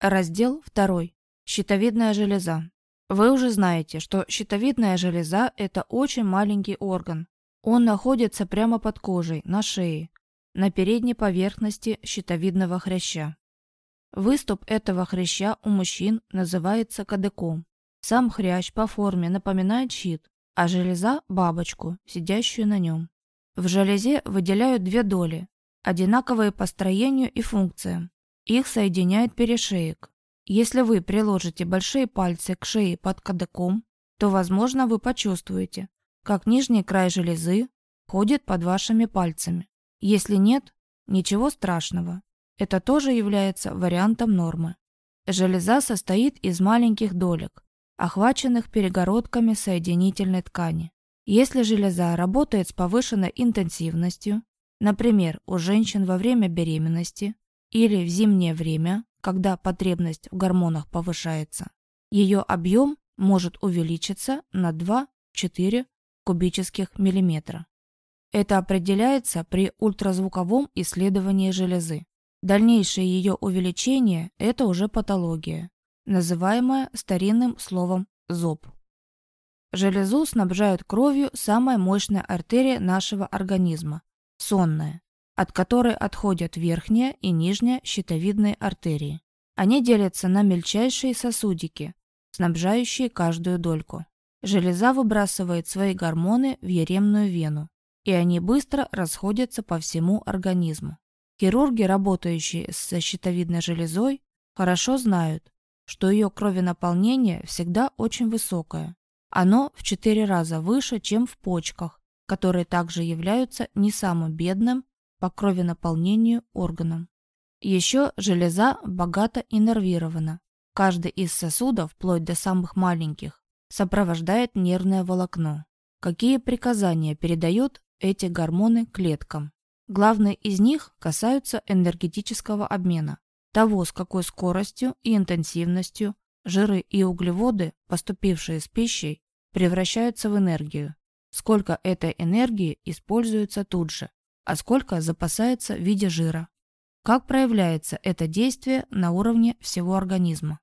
Раздел 2. Щитовидная железа. Вы уже знаете, что щитовидная железа – это очень маленький орган. Он находится прямо под кожей, на шее, на передней поверхности щитовидного хряща. Выступ этого хряща у мужчин называется кадыком. Сам хрящ по форме напоминает щит, а железа – бабочку, сидящую на нем. В железе выделяют две доли, одинаковые по строению и функциям. Их соединяет перешеек. Если вы приложите большие пальцы к шее под кадыком, то, возможно, вы почувствуете, как нижний край железы ходит под вашими пальцами. Если нет, ничего страшного. Это тоже является вариантом нормы. Железа состоит из маленьких долек, охваченных перегородками соединительной ткани. Если железа работает с повышенной интенсивностью, например, у женщин во время беременности, или в зимнее время, когда потребность в гормонах повышается, ее объем может увеличиться на 2-4 кубических миллиметра. Это определяется при ультразвуковом исследовании железы. Дальнейшее ее увеличение – это уже патология, называемая старинным словом «зоб». Железу снабжают кровью самая мощная артерия нашего организма – сонная от которой отходят верхняя и нижняя щитовидные артерии. Они делятся на мельчайшие сосудики, снабжающие каждую дольку. Железа выбрасывает свои гормоны в еремную вену, и они быстро расходятся по всему организму. Хирурги, работающие с щитовидной железой, хорошо знают, что ее кровенаполнение всегда очень высокое. Оно в 4 раза выше, чем в почках, которые также являются не самым бедным по кровенаполнению органам. Еще железа богато иннервирована. Каждый из сосудов, вплоть до самых маленьких, сопровождает нервное волокно. Какие приказания передают эти гормоны клеткам? Главные из них касаются энергетического обмена, того, с какой скоростью и интенсивностью жиры и углеводы, поступившие с пищей, превращаются в энергию, сколько этой энергии используется тут же, а сколько запасается в виде жира. Как проявляется это действие на уровне всего организма?